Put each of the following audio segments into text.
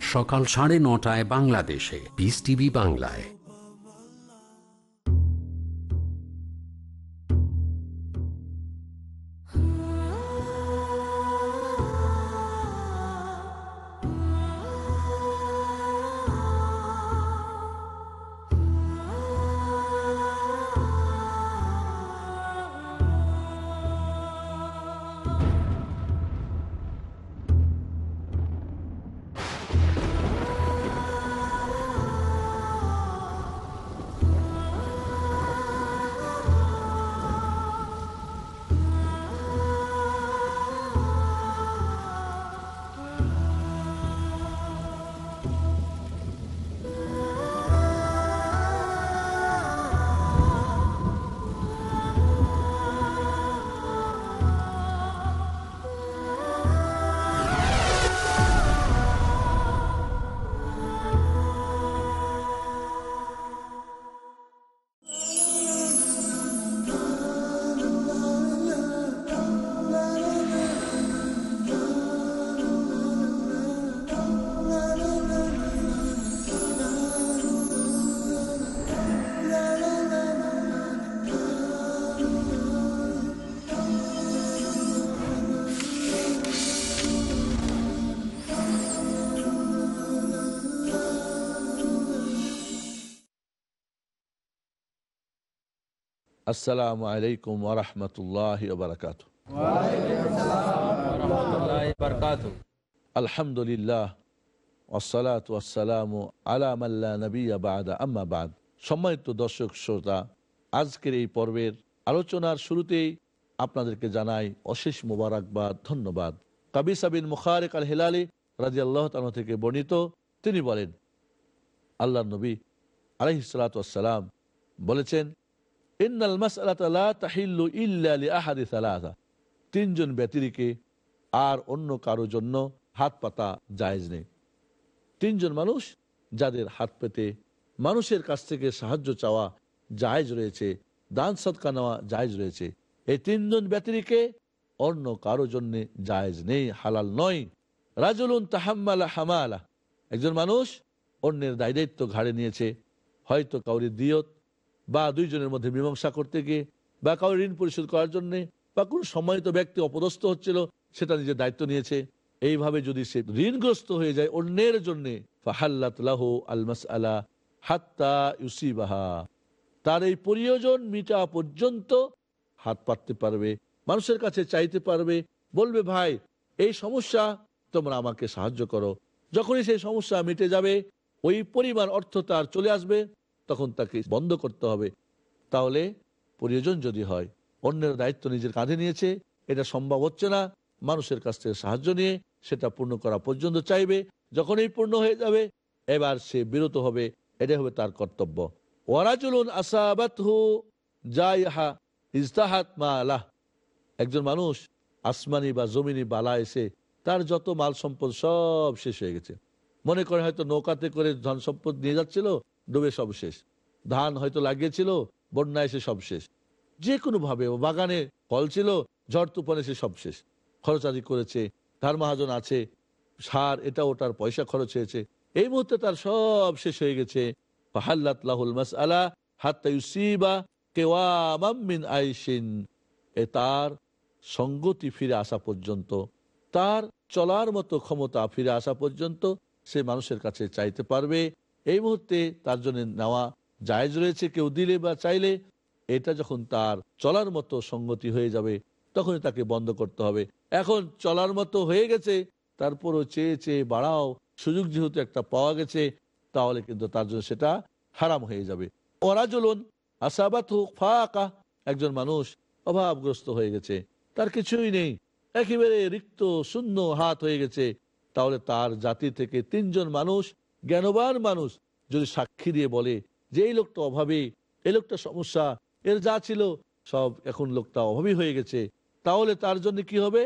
সকাল সাড়ে নটায় বাংলাদেশে। পিস টিভি বাংলায়। আসসালামু আলাইকুম ওরহমতুল্লাহ বারকাত আলহামদুলিল্লাহ ওসালাত ওয়াসালাম আলামাল্লা নবী বাদা। আম্মা সম্মানিত দর্শক শ্রোতা, আজকের এই পর্বের আলোচনার শুরুতেই আপনাদেরকে জানাই অশেষ মোবারকবাদ ধন্যবাদ। কাবি সাবিন মুখারেক আল হেলালি রাজি আল্লাহ থেকে বর্ণিত, তিনি বলেন আল্লাহ নবী আলহিসাল্লাম বলেছেন তিনজন ব্যতিরিকে আর অন্য কারও জন্য হাত পাতা জায়েজ নেই। তিনজন মানুষ যাদের হাত পেতে মানুষের কাছ থেকে সাহায্য চাওয়া জায়জ রয়েছে, দান সৎকা নেওয়া জায়েজ রয়েছে, এই তিনজন ব্যতিরিকে অন্য কারও জন্য জায়েজ নেই, হালাল নয়। রাজুলুন তাহাম্মালা হামালা। একজন মানুষ অন্যের দায় দায়িত্ব ঘাড়ে নিয়েছে, হয়তো কাউরি দিয়ত বা দুইজনের মধ্যে মীমাংসা করতে গিয়ে বা কারও ঋণ পরিশোধ করার জন্য বা কোনো সম্মানিত ব্যক্তি অপদস্থ হচ্ছিল, সেটা নিজের দায়িত্ব নিয়েছে। এইভাবে যদি সে ঋণগ্রস্ত হয়ে যায় অন্যের জন্য আলমাস আলা হাত্তা তার এই প্রয়োজন মিটা পর্যন্ত হাত পাততে পারবে, মানুষের কাছে চাইতে পারবে, বলবে, ভাই, এই সমস্যা তোমরা আমাকে সাহায্য করো। যখনই সেই সমস্যা মিটে যাবে, ওই পরিমাণ অর্থ তার চলে আসবে তখন তাকে বন্ধ করতে হবে। তাহলে প্রয়োজন যদি হয়, অন্যের দায়িত্ব নিজের কাঁধে নিয়েছে, এটা সম্ভব হচ্ছে না। মানুষের কাছ থেকে সাহায্য নিয়ে সেটা পূর্ণ করা পর্যন্ত চাইবে, যখনই পূর্ণ হয়ে যাবে, এবার সে বিরত হবে এটা হবে তার কর্তব্য। ওয়ারাজুলুন আসাবাত ইজতাহাত মা একজন মানুষ আসমানি বা জমিনি বালা এসে তার যত মাল সম্পদ সব শেষ হয়ে গেছে। মনে করে হয়তো নৌকাতে করে ধন সম্পদ নিয়ে যাচ্ছিল ডুবে সব শেষ। ধান হয়তো লাগিয়েছিল, বন্যা এসে সব শেষ। যে কোনো ভাবে বাগানে ফল ছিল, ঝড় তুফান এসে সব শেষ। খরচাদি করেছে ধার মহাজন আছে, সার এটা ওটার পয়সা খরচ হয়েছে। এই মুহূর্তে তার সব শেষ হয়ে গেছে। এ তার সঙ্গতি ফিরে আসা পর্যন্ত, তার চলার মতো ক্ষমতা ফিরে আসা পর্যন্ত সে মানুষের কাছে চাইতে পারবে। এই মুহূর্তে তার জন্য নেওয়া জায়জ রয়েছে। কেউ দিলে বা চাইলে এটা যখন তার চলার মতো সঙ্গতি হয়ে যাবে, তখনই তাকে বন্ধ করতে হবে। এখন চলার মতো হয়ে গেছে, তারপরও চেয়ে চেয়ে বাড়াও, সুযোগ যেহেতু একটা পাওয়া গেছে, তাহলে কিন্তু তার জন্য সেটা হারাম হয়ে যাবে। চলুন আসাবাত ফাঁকা, একজন মানুষ অভাবগ্রস্ত হয়ে গেছে, তার কিছুই নেই, একেবারে রিক্ত, শূন্য হাত হয়ে গেছে, তাহলে তার জাতি থেকে তিনজন মানুষ জ্ঞানবান মানুষ যদি সাক্ষী দিয়ে বলে যে এই লোকটা অভাবে এই লোকটা সমস্যা, এর যা ছিল সব এখন লোকটা অভাবী হয়ে গেছে, তাহলে তার জন্য কি হবে?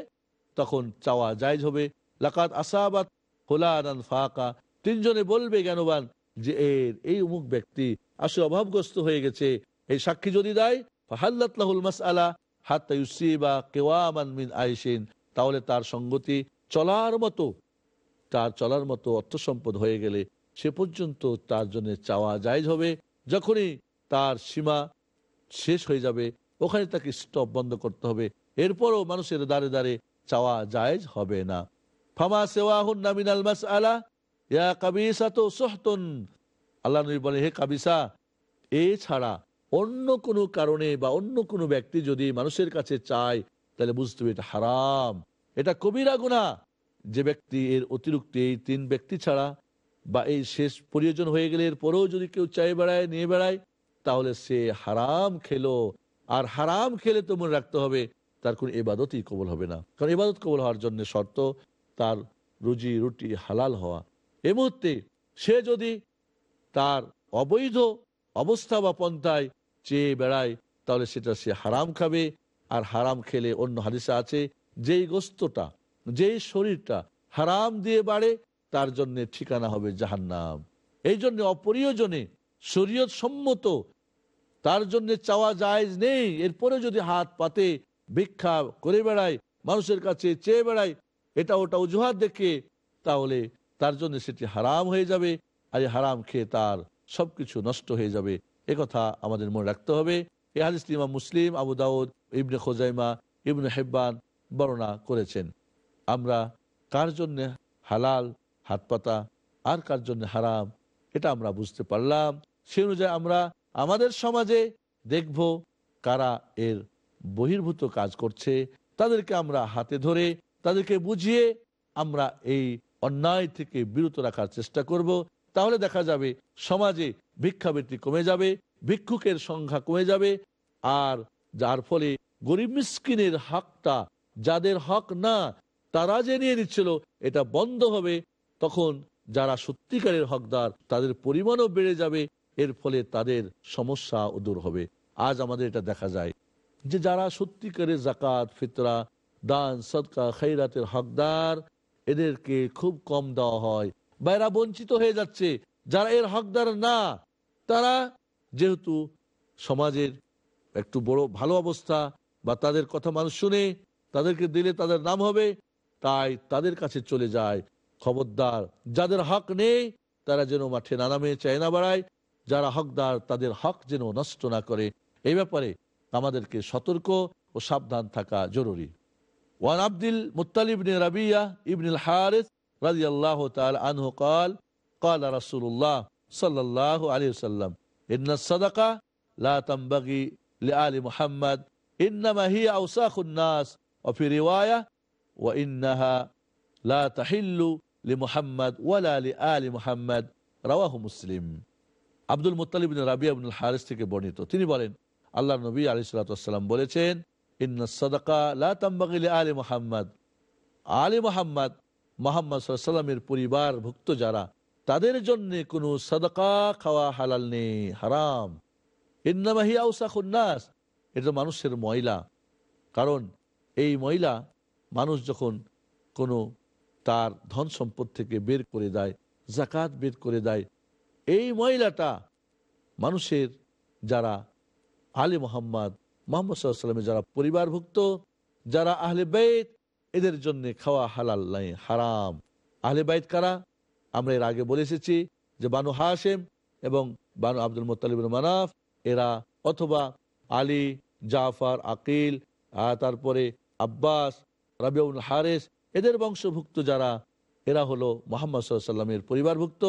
তখন চাওয়া জায়জ হবে। লাকাত আসাবাত হোলান ফাঁকা। তিনজনে বলবে জ্ঞানবান যে এর এই অমুক ব্যক্তি আসলে অভাবগ্রস্ত হয়ে গেছে। এই সাক্ষী যদি দেয় ফাহাল্লাহুল মাস আলা হাত্তা ইউসিবা কেওয়ামান মিন আইসিন তাহলে তার সঙ্গতি চলার মতো তার চলার মতো অর্থ সম্পদ হয়ে গেলে সে পর্যন্ত তার জন্য চাওয়া জায়জ হবে। যখনই তার সীমা শেষ হয়ে যাবে, ওখানে তাকে স্টপ বন্ধ করতে হবে। এরপরও মানুষের দ্বারে দ্বারে চাওয়া জায়েজ হবে না। ফামা সেওয়াহুন নামিনাল মাস আলা ইয়া কাবিসা তো সোহতন। আল্লাহ নবী বলে হে কাবিসা, এছাড়া অন্য কোনো কারণে বা অন্য কোনো ব্যক্তি যদি মানুষের কাছে চায়, তাহলে বুঝতে হবে এটা হারাম। এটা কবিরা গুণা যে ব্যক্তি এর অতিরিক্ত এই তিন ব্যক্তি ছাড়া বা এই শেষ প্রয়োজন হয়ে গেলে এরপরেও যদি কেউ চাই বেড়ায়, নিয়ে বেড়ায়, তাহলে সে হারাম খেলো। আর হারাম খেলে তো মনে রাখতে হবে, তার কোনো ইবাদতই কবল হবে না। কারণ ইবাদত কবল হওয়ার জন্য শর্ত, তার রুজি রুটি হালাল হওয়া। এ মুহূর্তে সে যদি তার অবৈধ অবস্থা বা পন্থায় চেয়ে বেড়ায়, তাহলে সেটা সে হারাম খাবে। আর হারাম খেলে অন্য হাদিসে আছে, যেই গোস্তটা যেই শরীরটা হারাম দিয়ে বাড়ে, তার জন্য ঠিকানা হবে জাহান্নাম। এই জন্য অপরিয়জনে শরীয়ত সম্মত, তার জন্য চাওয়া জায়জ নেই। এরপরে যদি হাত পাতে, ভিক্ষা করে বেড়ায়, মানুষের কাছে চেয়ে বেড়ায়, এটা ওটা অজুহাত দেখে, তাহলে তার জন্য সেটি হারাম হয়ে যাবে, আর এই হারাম খেয়ে তার সবকিছু নষ্ট হয়ে যাবে। কথা আমাদের মনে রাখতে হবে। এ হাদিস মুসলিম, আবু দাউদ, ইবনে খোজাইমা, ইবনে হেব্বান বর্ণনা করেছেন। আমরা কার জন্য হালাল হাত পাতা আর কার জন্য হারাম, এটা আমরা বুঝতে পারলাম। সে অনুযায়ী আমরা আমাদের সমাজে দেখব কারা এর বহির্ভূত কাজ করছে। তাদেরকে আমরা হাতে ধরে, তাদেরকে বুঝিয়ে আমরা এই অন্যায় থেকে বিরত রাখার চেষ্টা করব। তাহলে দেখা যাবে সমাজে ভিক্ষাবৃত্তি কমে যাবে, ভিক্ষুকের সংখ্যা কমে যাবে, আর যার ফলে গরিব মিসকিনের হকটা, যাদের হক না তারা যে নিয়ে নিচ্ছিল এটা বন্ধ হবে, তখন যারা সত্যিকারের হকদার তাদের পরিমাণও বেড়ে যাবে, এর ফলে তাদের সমস্যা দূর হবে। আজ আমাদের এটা দেখা যায় যে যারা সত্যিকারের জাকাত ফিতরা, দান, সদকা খৈরাতের হকদার, এদেরকে খুব কম দেওয়া হয় বা এরা বঞ্চিত হয়ে যাচ্ছে। যারা এর হকদার না, তারা যেহেতু সমাজের একটু বড় ভালো অবস্থা বা তাদের কথা মানুষ শুনে তাদেরকে দিলে তাদের নাম হবে তাই তাদের কাছে চলে যায় খবরদার যাদের হক নেই তারা যেন মাঠে না নামে চায় না বাড়ায় যারা হকদার তাদের হক যেন নষ্ট না করে এই ব্যাপারে আমাদেরকে সতর্ক ও সাবধান থাকা জরুরি ওয়ান Abdul Muttalib Rabia ibnul Harith রাজি আল্লাহ আনহু কাল قال رسول الله صلى الله عليه وسلم إن الصدقة لا تنبغي لآل محمد إنما هي أوساخ الناس وفي رواية ওয়াইনাহা লা তাহিল্লু লি মোহাম্মদ ওয়ালা আলী আলী মোহাম্মদ রাওয়াহ মুসলিম। আব্দুল মুতালিব রাবিয়া আবুল হারিস থেকে বর্ণিত। তিনি বলেন আল্লাহ নবী আলি সাল্লাম বলেছেন, ইন্না সদাকা লা তাম্বাগিলি আলী মোহাম্মদ। আলী মোহাম্মদ মোহাম্মদ সাল্লামের পরিবারভুক্ত যারা, তাদের জন্য কোনো সদকা খাওয়া হালাল নেই, হারাম। ইন্নামাহি আউসাখুন্নাস এটা মানুষের ময়লা। কারণ এই মহিলা মানুষ যখন কোনো তার ধন সম্পদ থেকে বের করে দেয় জাকাত বের করে দেয়, এই মহিলাটা মানুষের যারা আলী মোহাম্মদ মোহাম্মদ সাল্লামের যারা পরিবারভুক্ত, যারা আহলে বেদ এদের জন্য খাওয়া হালাল নাই হারাম। আহলে বাইত কারা? আমরা এর আগে বলে এসেছি যে বানু হাসেম এবং বানু আব্দুল মোতালিব মানাফ, এরা অথবা আলী, জাফর, আকিল তারপরে আব্বাস রাবিউল হারেস, এদের বংশভুক্ত যারা, এরা হলো মোহাম্মদ সাল্লামের পরিবারভুক্ত,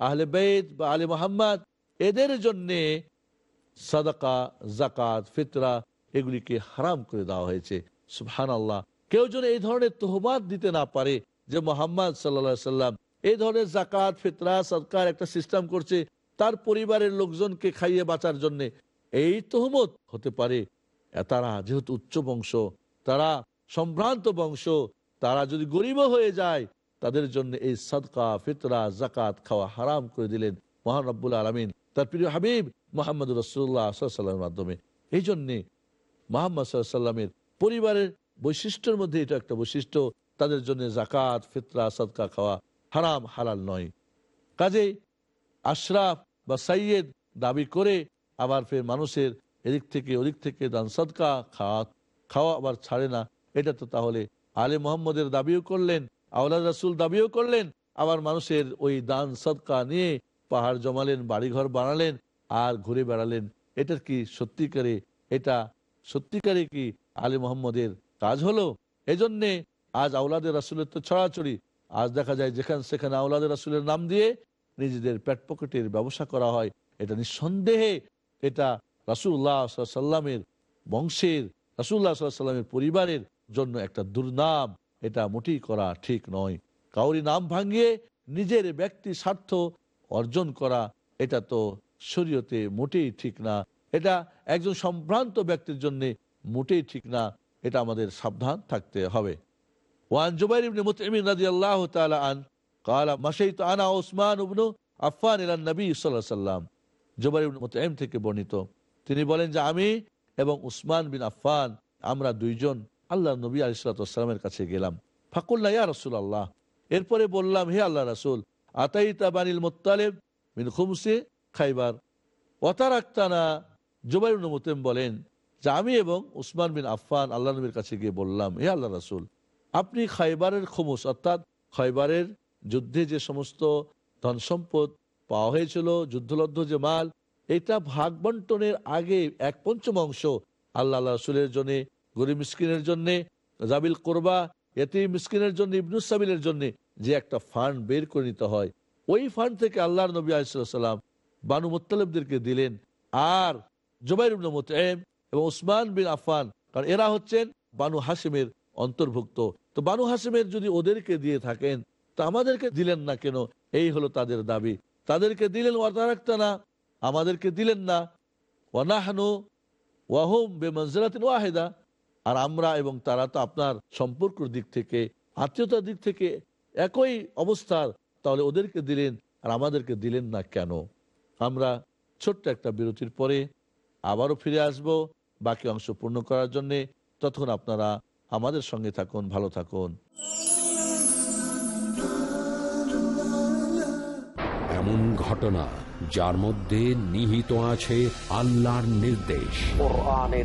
আহলে বেদ বা আলী মোহাম্মদ, এদের জন্যে সাদাকা জাকাত ফিতরা এগুলিকে হারাম করে দেওয়া হয়েছে। সুহান আল্লাহ কেউ যেন এই ধরনের তোহবাদ দিতে না পারে যে মোহাম্মদ সাল্লা সাল্লাম এই ধরনের জাকাত ফিতরা সরকার একটা সিস্টেম করছে তার পরিবারের লোকজনকে খাইয়ে বাঁচার জন্যে। এই তোহমত হতে পারে। তারা যেহেতু উচ্চ বংশ, তারা সম্ভ্রান্ত বংশ, তারা যদি গরিব হয়ে যায়, তাদের জন্য এই সদকা, ফিতরা জাকাত খাওয়া হারাম করে দিলেন মহান রব্বুল আলমিন। তার প্রিয় হাবিব মোহাম্মদ রসুল্লাহ সাল্লামের মাধ্যমে। এই জন্যে মোহাম্মদ সাল্লামের পরিবারের বৈশিষ্ট্যের মধ্যে এটা একটা বৈশিষ্ট্য, তাদের জন্য জাকাত ফিতরা, সদকা খাওয়া হারাম, হালাল নয়। কাজেই আশরাফ বা সাইয়েদ দাবি করে আবার ফের মানুষের এদিক থেকে ওদিক থেকে দান সদকা খাওয়া খাওয়া আবার ছাড়ে না। এটা তো তাহলে আলে মোহাম্মদের দাবিও করলেন, আওলাদ রাসুল দাবিও করলেন, আবার মানুষের ওই দান সদকা নিয়ে পাহাড় জমালেন, বাড়িঘর বানালেন আর ঘুরে বেড়ালেন। এটা কি সত্যিকারে, এটা সত্যিকারে কি আলী মোহাম্মদের কাজ হলো? এজন্যে আজ আউলাদের রাসুলের তো ছড়াছড়ি। আজ দেখা যায় যেখানে সেখানে আউলাদের রাসুলের নাম দিয়ে নিজেদের পেট পকেটের ব্যবসা করা হয়। এটা নিঃসন্দেহে এটা রাসুল্লাহ সাল্লামের বংশের রাসুল্লাহ সাল্লামের পরিবারের জন্য একটা দুর্নাম এটা মোটেই করা ঠিক নয় কাউরি নাম ভাঙিয়ে নিজের ব্যক্তি স্বার্থ অর্জন করা এটা তো শরীয়তে মোটেই ঠিক না এটা একজন সম্ভ্রান্ত ব্যক্তির জন্য মোটেই ঠিক না এটা আমাদের সাবধান থাকতে হবে ওয়ান জুবাইর ইবনে মুতঈমিন রাদিয়াল্লাহু তাআলা আন قال مشيت انا عثمان بن عفان الى النبي صلى الله عليه وسلم জুবাইর ইবনে মুতঈম থেকে বর্ণিত তিনি বলেন যে আমি এবং উসমান বিন আফফান আমরা দুইজন আল্লাহ নবী আলাইহিস সালামের কাছে গেলাম। ফাকুল্লাহ ইয়া রসুল আল্লাহ এরপরে বললাম, হে আল্লাহ রাসূল, আতাইতা বানিল মুত্তালিব মিন খুমসে খাইবার। ওয়াতারাক্তানা, জুবাইর ইবনে মুতঈম বলেন যে আমি এবং উসমান বিন আফফান আল্লাহ নবীর কাছে গিয়ে বললাম, হে আল্লাহ রাসূল, আপনি খাইবারের খুমুস, অর্থাৎ খাইবারের যুদ্ধে যে সমস্ত ধন সম্পদ পাওয়া হয়েছিল, যুদ্ধলব্ধ যে মাল, এটা ভাগ বন্টনের আগে এক পঞ্চম অংশ আল্লাহ রসুলের জন্য গরিব মিসকিনের জন্য, জাবিল কোরবা এতে মিসকিনের জন্য ইবনুস সাবিলের জন্য যে একটা ফান্ড বের করে নিতে হয়, ওই ফান্ড থেকে আল্লাহর নবী আলাইসাল্লাম বানু মোত্তালেবদেরকে দিলেন। আর জুবাইর ইবনে এবং উসমান বিন আফান কারণ এরা হচ্ছেন বানু হাসিমের অন্তর্ভুক্ত। তো বানু হাসিমের যদি ওদেরকে দিয়ে থাকেন, তা আমাদেরকে দিলেন না কেন? এই হলো তাদের দাবি। তাদেরকে দিলেন ওয়াতারাক্তা না আমাদেরকে দিলেন না। ওয়ানাহানু ওয়াহুম বেমঞ্জরাতিন ওয়াহেদা আর আমরা এবং তারা তো আপনার সম্পর্কর দিক থেকে আত্মীয়তার দিক থেকে একই অবস্থার তাহলে ওদেরকে দিলেন আর আমাদেরকে দিলেন না কেন? আমরা ছোট্ট একটা বিরতির পরে আবারও ফিরে আসব বাকি অংশ পূর্ণ করার জন্যে। ততক্ষণ আপনারা আমাদের সঙ্গে থাকুন ভালো থাকুন। এমন ঘটনা যার মধ্যে নিহিত আছে আল্লাহর নির্দেশ। কোরআনের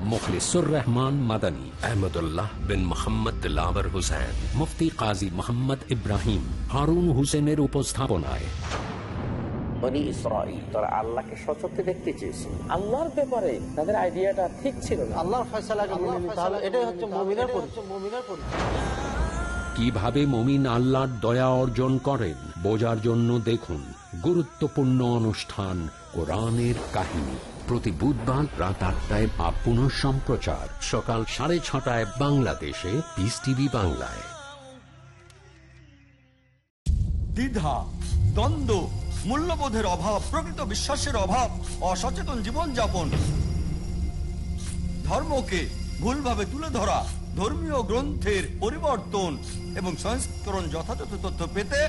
মুখলিসুর রহমান মাদানী আহমদুল্লাহ বিন মোহাম্মদ দিলাবর হুসেন মুফতি কাজী মোহাম্মদ ইব্রাহিম হারুন হুসেনের উপস্থাপনায় বনি ইসরাইল তারা আল্লাহকে সচক্ষে দেখতে চেয়েছিল। আল্লাহর ব্যাপারে তাদের আইডিয়াটা ঠিক ছিল না। আল্লাহর ফয়সালাকে মেনে নিতে হবে এটাই হচ্ছে মুমিনের পরিচয়। মুমিনের পরিচয়। কীভাবে মমিন আল্লাহর দয়া অর্জন করেন বোঝার জন্য দেখুন। গুরুত্বপূর্ণ অনুষ্ঠান কোরআনের কাহিনী। প্রতি বুধবার রাত আটটায় বা পুনঃ সম্প্রচার। সকাল সাড়ে ছটায় বাংলাদেশে পিস টিভি বাংলায়। দ্বিধা, দ্বন্দ্ব, মূল্যবোধের অভাব, প্রকৃত বিশ্বাসের অভাব, অসচেতন জীবনযাপন। ধর্মকে ভুলভাবে তুলে ধরা, ধর্মীয় গ্রন্থের পরিবর্তন এবং সংস্করণ যথাযথ তথ্য পেতে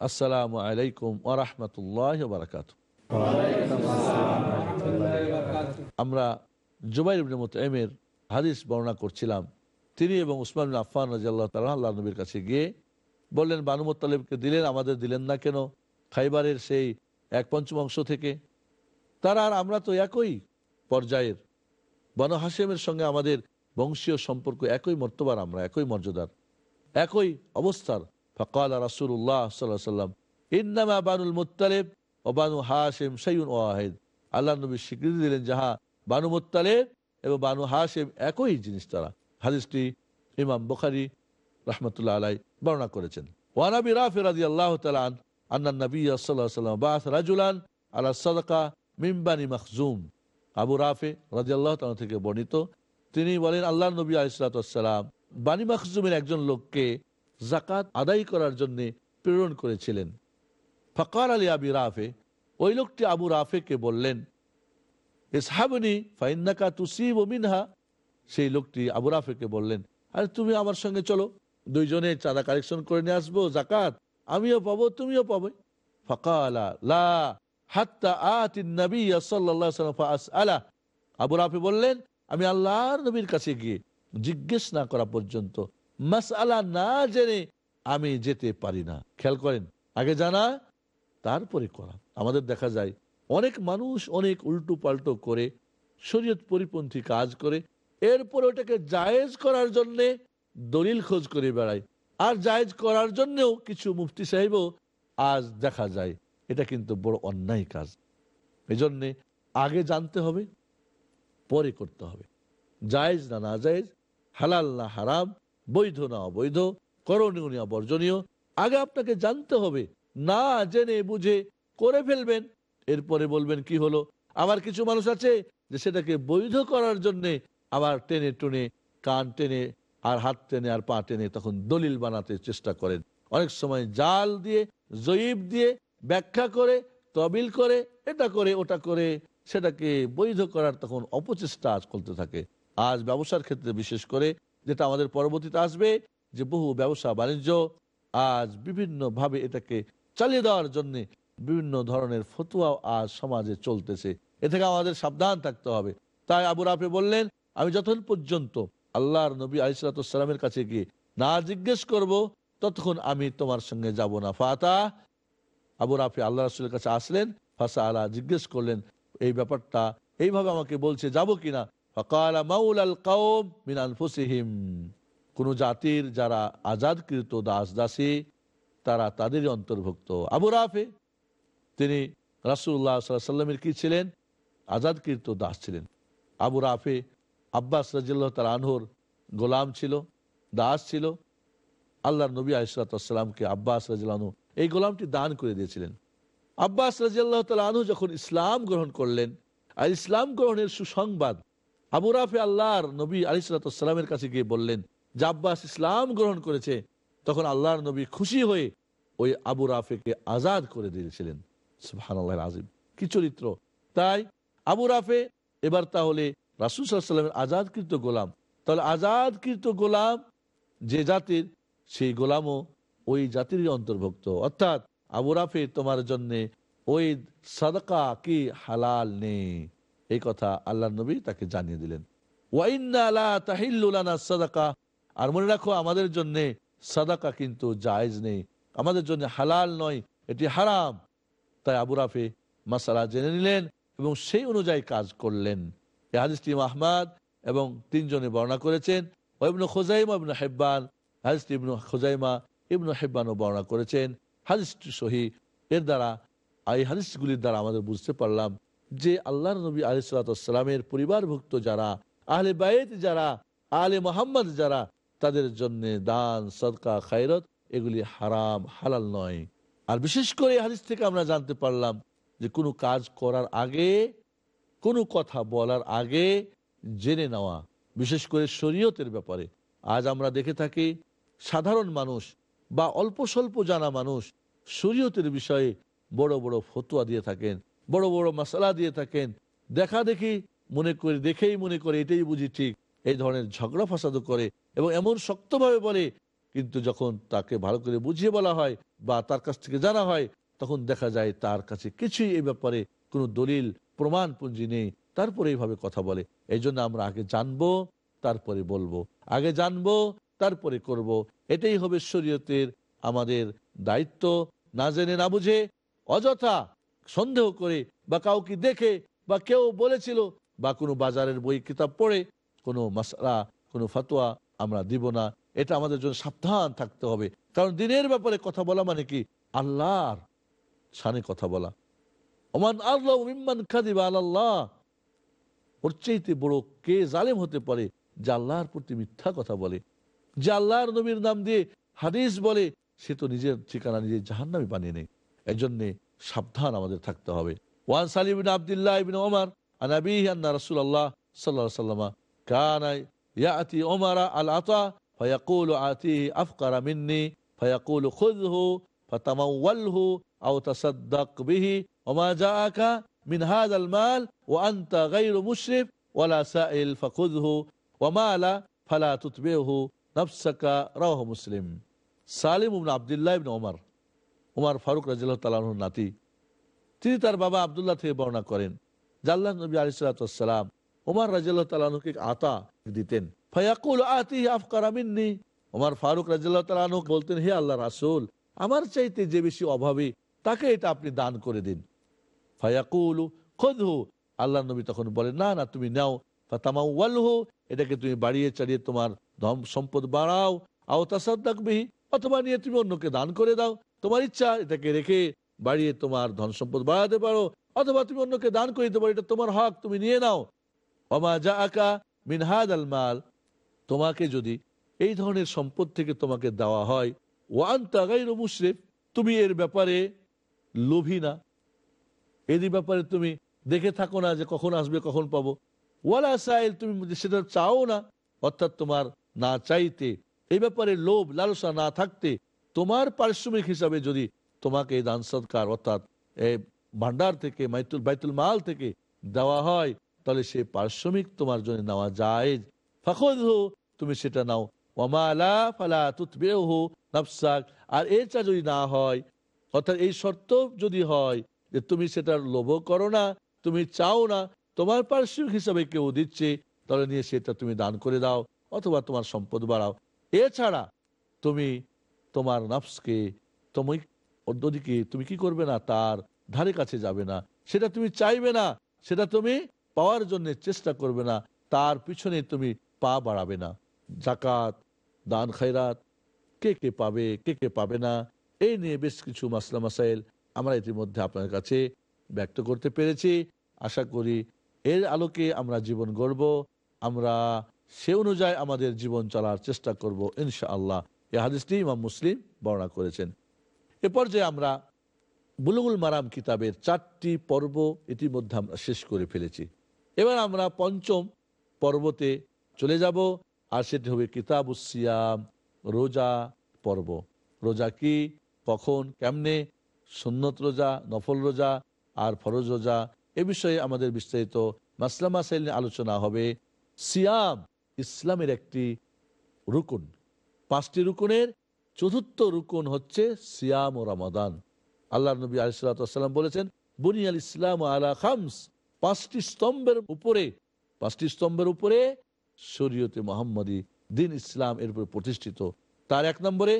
আসসালামু আলাইকুম ওরহমতুল্লাহ বারকাত আমরা জুবাইর ইবনে মুতঈমের হাদিস বর্ণনা করছিলাম। তিনি এবং উসমান বিন আফফান রাজিয়াল্লাহ তাআলা আল্লাহ নবীর কাছে গিয়ে বললেন, বানু মোত্তালেবকে দিলেন, আমাদের দিলেন না কেন? খাইবারের সেই এক পঞ্চম অংশ থেকে। তারা আর আমরা তো একই পর্যায়ের। বন হাসেমের সঙ্গে আমাদের বংশীয় সম্পর্ক একই মর্তবার, আমরা একই মর্যাদার, একই অবস্থার। ফকাল রাসুল্লাহ সাল্লাহ সাল্লাম ইন্নামা বানুল মুত্তালেব ও বানু হাসেম সাইউন ওয়াহেদ আল্লাহ নবী স্বীকৃতি দিলেন যাহা বানু মুত্তালেব এবং বানু হাসেম একই জিনিস তারা। হাদিসটি ইমাম বুখারি রহমতুল্লাহ আলাই বর্ণনা করেছেন। ওয়ানাবি রাফি রাজি আল্লাহ তালান আন্না নবী সাল্লাহ সাল্লাম বাস রাজুলান আলা সাদাকা মিম্বানি মখজুম। আবু রাফে রাজি আল্লাহ তালা থেকে বর্ণিত। তিনি বলেন আল্লাহ নবী আলিসাল্লাম বানী মাকজুমের একজন লোককে জাকাত আদায় করার জন্য প্রেরণ করেছিলেন। ফকার আলী আবি রাফে ওই লোকটি আবু রাফেকে বললেন, ইসহাবনি ফাইন্নাকা তুসিব মিনহা। সেই লোকটি আবু রাফেকে বললেন, আরে তুমি আমার সঙ্গে চলো, দুইজনে চাঁদা কালেকশন করে নিয়ে আসব জাকাত আমিও পাবো, তুমিও পাবে। লা হাত্তা ফাসআলা আবু রাফি বললেন, আমি আল্লাহর নবীর কাছে গিয়ে জিজ্ঞেস না করা পর্যন্ত মাসআলা না জেনে আমি যেতে পারি না। খেয়াল করেন, আগে জানা, তারপরে করা। আমাদের দেখা যায়, অনেক মানুষ অনেক উল্টো পাল্টো করে, শরীয়ত পরিপন্থী কাজ করে, এরপর ওটাকে জায়েজ করার জন্য দলিল খোঁজ করে বেড়ায়। আর জায়েজ করার জন্যও কিছু মুফতি সাহেবও আজ দেখা যায়, এটা কিন্তু বড় অন্যায় কাজ। এজন্যে আগে জানতে হবে, পরে করতে হবে। জায়েজ না না জায়েজ, হালাল না হারাম বৈধ না অবৈধ, করণীয় না বর্জনীয়, আগে আপনাকে জানতে হবে, না জেনে বুঝে করে ফেলবেন। এরপরে বলবেন কি হলো? আবার কিছু মানুষ আছে যে সেটাকে বৈধ করার জন্যে আবার টেনে টুনে, কান টেনে আর হাত টেনে আর পা টেনে তখন দলিল বানাতে চেষ্টা করেন। অনেক সময় জাল দিয়ে, জয়ীব দিয়ে ব্যাখ্যা করে, তবিল করে, এটা করে, ওটা করে, সেটাকে বৈধ করার তখন অপচেষ্টা আজ করতে থাকে। আজ ব্যবসার ক্ষেত্রে বিশেষ করে যেটা আমাদের পরবর্তীতে আসবে, যে বহু ব্যবসা, বাণিজ্য আজ বিভিন্ন ভাবে এটাকে চালিয়ে দেওয়ার জন্যে বিভিন্ন ধরনের ফতুয়া আজ সমাজে চলতেছে। এ থেকে আমাদের সাবধান থাকতে হবে। তাই আবু রাফে বললেন, আমি যতক্ষণ পর্যন্ত আল্লাহর নবী আলিসালামের কাছে গিয়ে না জিজ্ঞেস করব, ততক্ষণ আমি তোমার সঙ্গে যাব না। ফাতা, আবু রাফি আল্লাহ রসুলের কাছে আসলেন ফাসা আলা জিজ্ঞেস করলেন, এই ব্যাপারটা এইভাবে আমাকে বলছে, যাব কিনা? কোন জাতির যারা আজাদকৃত দাস দাসী, তারা তাদেরই অন্তর্ভুক্ত। আবু রাফে, তিনি রাসুল্লাহ সাল্লামের কি ছিলেন? আজাদকৃত দাস ছিলেন। আবু রাফে, আব্বাস রাজিল্লাহ তাল আনহর গোলাম ছিল, দাস ছিল। আল্লাহ নবী আলিসাল্লামকে আব্বাস রাজিল্লাহনু এই গোলামটি দান করে দিয়েছিলেন। আব্বাস রাজিয়াল্লাহ তাল আনহু যখন ইসলাম গ্রহণ করলেন, আর ইসলাম গ্রহণের সুসংবাদ আবু রাফে আল্লাহর নবী আলিসাল্লামের কাছে গিয়ে বললেন যে আব্বাস ইসলাম গ্রহণ করেছে। তখন আল্লাহর নবী খুশি হয়ে ওই আবু রাফেকে আজাদ করে দিয়েছিলেন। আজিম কি চরিত্র? তাই আবু রাফে, এবার তাহলে রাসুল সাল্লামের আজাদকৃত গোলাম। তাহলে আজাদকৃত গোলাম যে জাতির, সেই গোলামও ওই জাতির অন্তর্ভুক্ত। অর্থাৎ আবু রাফে, তোমার জন্যে ওই সাদকা কি হালাল নেই। এই কথা আল্লাহ নবী তাকে জানিয়ে দিলেন। আর মনে রাখো, আমাদের জন্য সাদাকা কিন্তু জায়েজ নেই। আমাদের জন্য হালাল নয়, এটি হারাম। তাই আবু রাফে মাসালা জেনে নিলেন এবং সেই অনুযায়ী কাজ করলেন। এই হাদিসটি আহমাদ এবং তিনজনে বর্ণনা করেছেন। ইবনু খোজাইমা, ইবনু হেব্বান। হাদিসটি ইবনু খোজাইমা, ইবনু হেব্বানও বর্ণনা করেছেন। হাদিসটি সহি। এর দ্বারা, এই হাদিসগুলির দ্বারা আমাদের বুঝতে পারলাম যে আল্লাহ নবী আলিসাল্লামের পরিবারভুক্ত যারা, আহলে বায়েত যারা আলে মোহাম্মদ যারা, তাদের জন্য দান, সদকা, খায়রত, এগুলি হারাম, হালাল নয়। আর বিশেষ করে হাদিস থেকে আমরা জানতে পারলাম যে কোনো কাজ করার আগে, কোনো কথা বলার আগে জেনে নেওয়া, বিশেষ করে শরীয়তের ব্যাপারে। আজ আমরা দেখে থাকি সাধারণ মানুষ বা অল্প স্বল্প জানা মানুষ শরীয়তের বিষয়ে বড় বড় ফতুয়া দিয়ে থাকেন। বড় বড় মশলা দিয়ে থাকেন। দেখা দেখি, মনে করে, দেখেই মনে করে, এটাই বুঝি ঠিক। এই ধরনের ঝগড়া ফাসাদও করে এবং এমন শক্তভাবে বলে, কিন্তু যখন তাকে ভালো করে বুঝিয়ে বলা হয় বা তার কাছ থেকে জানা হয়, তখন দেখা যায় তার কাছে কিছুই এই ব্যাপারে কোনো দলিল প্রমাণ পুঞ্জি নেই। তারপরে এইভাবে কথা বলে। এই জন্য আমরা আগে জানব, তারপরে বলব। আগে জানব, তারপরে করব। এটাই হবে শরীয়তের আমাদের দায়িত্ব। না জেনে না বুঝে, অযথা সন্দেহ করে বা কাউকে দেখে বা কেউ বলেছিল বা কোনো বাজারের বই, কিতাব পড়ে কোনো মশলা কোনো ফতোয়া আমরা দিব না। এটা আমাদের জন্য সাবধান থাকতে হবে। কারণ দিনের ব্যাপারে কথা বলা মানে কি? আল্লাহর সানে কথা বলা। ওমান আল্লাহ মিম্মান খাদিবা আল্লাহ ওর চাইতে বড় কে জালেম হতে পারে যে আল্লাহর প্রতি মিথ্যা কথা বলে? যে আল্লাহর নবীর নাম দিয়ে হাদিস বলে, সে তো নিজের ঠিকানা নিজের জাহান নামে বানিয়ে নেই এই জন্যে সাবধান আমাদের থাকতে হবে। ওয়ান সালিবিন আবদুল্লাহ ইবিন ওমর আনাবি আন্না রসুল আল্লাহ সাল্লাহ সাল্লামা কানা ইয়াতি ওমারা আল আতা ফয়াকুল আতিহি আফকারা মিন্নি, ফয়াকুল খুদহু ফতামাওয়ালহু আও তাসাদ্দাক বিহি ওমা জাআকা মিন হাযাল মাল, ওয়া আনতা গায়রু মুশরিফ ওয়ালা সাইল ফাখুযহু ওমা লা ফালা তুতবিহু নাফসাকা, রাওয়াহু মুসলিম। সালিম ইবনে আব্দুল্লাহ ইবনে ওমর ওমর ফারুক রাদিয়াল্লাহু তাআলার নাতি। তিনি তার বাবা আবদুল্লাহ থেকে বর্ণনা করেন, জাল্লাহ নবী আলিসাল্লাম ওমর রাজিয়াল্লাহ তালানুকে আতা দিতেন। ফয়াকুল আতি আফকারা মিন্নি। ওমর ফারুক রাজিয়াল্লাহ তালানু বলতেন, হে আল্লাহ রাসুল, আমার চাইতে যে বেশি অভাবী, তাকে এটা আপনি দান করে দিন। ফায়াকুল, খোদহু। আল্লাহ নবী তখন বলেন, না না, তুমি নাও। ফাতামাওয়ালহু, এটাকে তুমি বাড়িয়ে চাড়িয়ে তোমার ধন সম্পদ বাড়াও। আও বিহি, অথবা নিয়ে তুমি অন্যকে দান করে দাও। তোমার ইচ্ছা, এটাকে রেখে বাড়িয়ে তোমার ধন সম্পদ বাড়াতে পারো, অথবা তুমি অন্যকে দান করে দিতে পারো, এটা তোমার হক, তুমি নিয়ে নাও। অমা যা আকা মিনহাদ আল মাল। তোমাকে যদি এই ধরনের সম্পদ থেকে তোমাকে দেওয়া হয় ওয়ান তাগাইর মুশরিফ, তুমি এর ব্যাপারে লোভী না। এর ব্যাপারে তুমি দেখে থাকো না যে কখন আসবে, কখন পাবো। ওয়ালা সাইল, তুমি সেটা চাও না, অর্থাৎ তোমার না চাইতে, এই ব্যাপারে লোভ, লালসা না থাকতে তোমার পারিশ্রমিক হিসাবে যদি তোমাকে এই দান সৎকার, অর্থাৎ ভান্ডার থেকে, মাইতুল, বাইতুল মাল থেকে দেওয়া হয়, তাহলে সে পারিশ্রমিক তোমার জন্য নেওয়া যায় ফাখদ তুমি সেটা নাও। ওমালা ফালা তুতবেহু নাফসাক। আর এরটা যদি না হয়, অর্থাৎ এই শর্ত যদি হয় যে তুমি সেটার লোভ করো না, তুমি চাও না, তোমার পারিশ্রমিক হিসাবে কেউ দিচ্ছে, তাহলে নিয়ে সেটা তুমি দান করে দাও, অথবা তোমার সম্পদ বাড়াও। এছাড়া তুমি তোমার নফসকে তুমি অন্যদিকে তুমি কি করবে না, তার ধারে কাছে যাবে না। সেটা তুমি চাইবে না, সেটা তুমি পাওয়ার জন্য চেষ্টা করবে না, তার পিছনে তুমি পা বাড়াবে না। জাকাত দান, খায়রাত, কে কে পাবে, কে কে পাবে না, এই নিয়ে বেশ কিছু মাসলা মাসাইল আমরা ইতিমধ্যে আপনার কাছে ব্যক্ত করতে পেরেছি। আশা করি এর আলোকে আমরা জীবন গড়ব, আমরা সে অনুযায়ী আমাদের জীবন চলার চেষ্টা করব ইনশা আল্লাহ এ হাদিসটি ইমাম মুসলিম বর্ণনা করেছেন। এ পর্যায়ে আমরা বুলুগুল মারাম কিতাবের চারটি পর্ব ইতিমধ্যে আমরা শেষ করে ফেলেছি। এবার আমরা পঞ্চম পর্বতে চলে যাব আর সেটি হবে কিতাব সিয়াম, রোজা পর্ব। রোজা কি, কখন, কেমনে, সুন্নত রোজা, নফল রোজা আর ফরজ রোজা এ বিষয়ে আমাদের বিস্তারিত মাসলাম মাসাইল নিয়ে আলোচনা হবে। সিয়াম ইসলামের একটি রুকুন। পাঁচটি রুকুনের চতুর্থ রুকুন হচ্ছে সিয়াম ও রমাদান। আল্লাহ নবী আলিসাল্লাম বলেছেন, বুনিয়াল ইসলাম আলা খামস পাঁচটি স্তম্ভের উপরে, পাঁচটি স্তম্ভের উপরে শরীয়তে মোহাম্মদী দিন ইসলাম এর উপরে প্রতিষ্ঠিত। তার এক নম্বরে,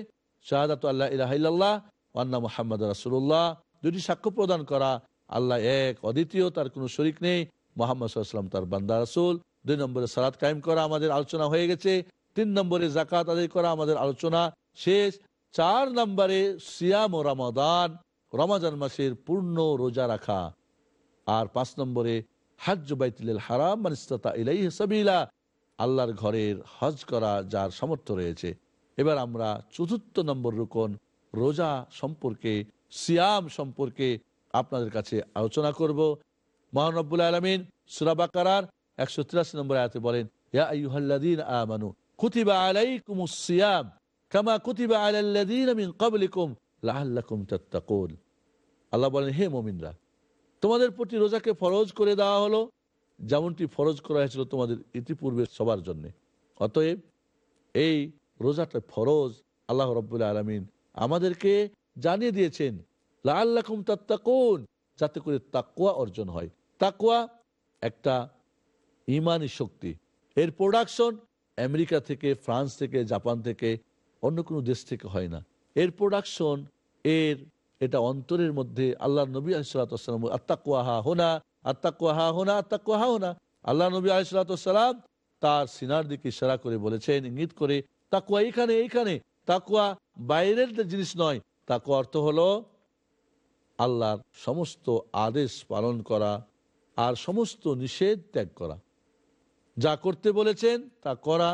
শাহাদাত আল্লাহ ইলাহিল্লাহ আন্না মোহাম্মদ রাসুল্লাহ দুটি সাক্ষ্য প্রদান করা, আল্লাহ এক, অদ্বিতীয়, তার কোনো শরিক নেই। মোহাম্মদ তার বান্দা রাসুল। দুই নম্বরে সালাদ কায়েম করা আমাদের আলোচনা হয়ে গেছে। তিন নম্বরে জাকাত আদায় করা আমাদের আলোচনা শেষ। চার নম্বরে সিয়াম ও রমাদান, রমাজান মাসের পূর্ণ রোজা রাখা। আর পাঁচ নম্বরে হাজ বাইতুল হারাম ইলাই সাবিলা, আল্লাহর ঘরের হজ করা যার সামর্থ্য রয়েছে। এবার আমরা চতুর্থ নম্বর রুকন, রোজা সম্পর্কে, সিয়াম সম্পর্কে আপনাদের কাছে আলোচনা করব। মহানব্বুল আলমিন সুরাবাকার একশো তিরাশি নম্বর আয়াতে বলেন, ইয়া কুতিবা আলাইকুমুস সিয়াম কামা কুতিবা আলাল্লাযীনা মিন ক্বাবলিকুম লাআল্লাকুম তাত্তাকুন আল্লাহ বলেন, হে মুমিনরা, তোমাদের প্রতি রোজাকে ফরজ করে দেওয়া হলো, যেমনটি ফরজ করা হয়েছিল তোমাদের ইতিপূর্বে সবার জন্য। অতএব এই রোজাটা ফরজ, আল্লাহ রব্বুল্লাহ আলমিন আমাদেরকে জানিয়ে দিয়েছেন লাল্লাকুম তাত্তাকুন, যাতে করে তাকুয়া অর্জন হয়। তাকুয়া একটা ইমানি শক্তি। এর প্রোডাকশন আমেরিকা থেকে, ফ্রান্স থেকে, জাপান থেকে, অন্য কোনো দেশ থেকে হয় না। এর প্রোডাকশন এর, এটা অন্তরের মধ্যে আল্লাহ নবী আলিসাল্লাম আত্মাকুয়াহা হোনা আত্মাকুয়াহা হোনা আত্মাকুয়াহা হোনা। আল্লাহ নবী আলিসাল্লাম তার সিনার দিকে ইশারা করে বলেছেন, ইঙ্গিত করে, তাকুয়া এইখানে এইখানে। তাকুয়া বাইরের জিনিস নয়, তাকুয়া অর্থ হলো আল্লাহর সমস্ত আদেশ পালন করা আর সমস্ত নিষেধ ত্যাগ করা। যা করতে বলেছেন, তা করা,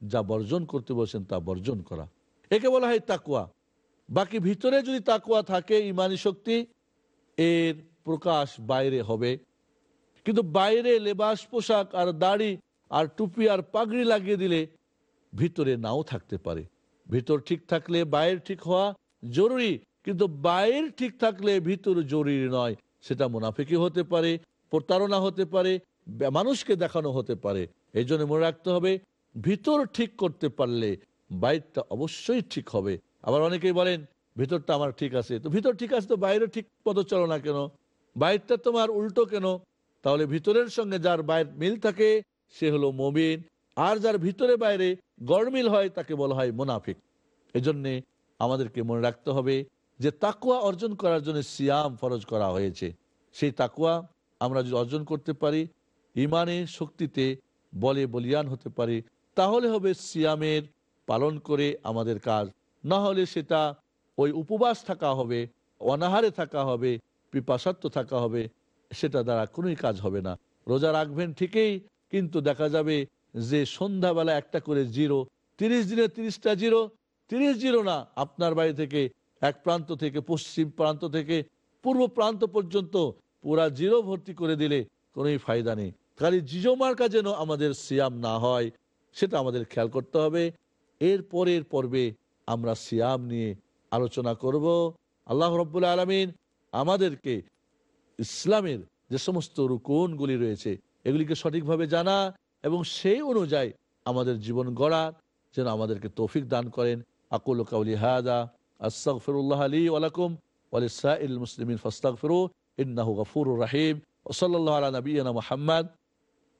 যা বর্জন করতে বলেছেন, তা বর্জন করা। একে বলা হয় তাকুয়া বাকি ভিতরে যদি তাকুয়া থাকে, ইমানি শক্তি, এর প্রকাশ বাইরে হবে। কিন্তু বাইরে লেবাস, পোশাক আর দাড়ি আর টুপি আর পাগড়ি লাগিয়ে দিলে ভিতরে নাও থাকতে পারে। ভিতর ঠিক থাকলে বাইর ঠিক হওয়া জরুরি, কিন্তু বাইর ঠিক থাকলে ভিতর জরুরি নয়। সেটা মুনাফিকি হতে পারে, প্রতারণা হতে পারে মানুষকে দেখানো হতে পারে। এই জন্য মনে রাখতে হবে, ভিতর ঠিক করতে পারলে বাইরটা অবশ্যই ঠিক হবে। আবার অনেকেই বলেন, ভিতরটা আমার ঠিক আছে। তো ভিতর ঠিক আছে তো বাইরে ঠিক পদ চলো না কেন? বাইরটা তোমার উল্টো কেন? তাহলে ভিতরের সঙ্গে যার বাইর মিল থাকে, সে হলো মবিন আর যার ভিতরে বাইরে গড়মিল হয়, তাকে বলা হয় মুনাফিক। এজন্যে আমাদেরকে মনে রাখতে হবে যে তাকুয়া অর্জন করার জন্য সিয়াম ফরজ করা হয়েছে। সেই তাকুয়া আমরা যদি অর্জন করতে পারি ইমানের শক্তিতে বলে বলিয়ান হতে পারে, তাহলে হবে সিয়ামের পালন করে আমাদের কাজ। না হলে সেটা ওই উপবাস থাকা হবে, অনাহারে থাকা হবে পিপাসাত্ম থাকা হবে, সেটা দ্বারা কোনোই কাজ হবে না। রোজা রাখবেন ঠিকই, কিন্তু দেখা যাবে যে সন্ধ্যাবেলা একটা করে জিরো, তিরিশ দিনে তিরিশটা জিরো, তিরিশ জিরো না, আপনার বাড়ি থেকে এক প্রান্ত থেকে, পশ্চিম প্রান্ত থেকে, পূর্ব প্রান্ত পর্যন্ত পুরা জিরো ভর্তি করে দিলে কোনোই ফায়দা নেই। খালি জিজো মার্কা যেন আমাদের সিয়াম না হয়, সেটা আমাদের খেয়াল করতে হবে। এর পরের পর্বে আমরা সিয়াম নিয়ে আলোচনা করব। আল্লাহ রব্বুল আলমিন আমাদেরকে ইসলামের যে সমস্ত রুকনগুলি রয়েছে, এগুলিকে সঠিকভাবে জানা এবং সেই অনুযায়ী আমাদের জীবন গড়ার যেন আমাদেরকে তৌফিক দান করেন। আকুল কাউলি হাদা, আস্তাগফিরুল্লাহ আলী ওয়ালাকুম ওয়ালিসাইল মুসলিমিন ফাস্তাগফিরু ইন্নাহু গফুরুর রহিম। ওসল্লাল্লাহু আলা নবিয়িনা মুহাম্মদ।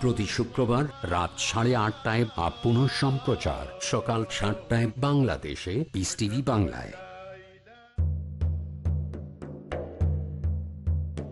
প্রতি শুক্রবার রাত সাড়ে আটটায় বা পুনঃ সম্প্রচার সকাল সাতটায় বাংলাদেশে পিস টিভি বাংলায়।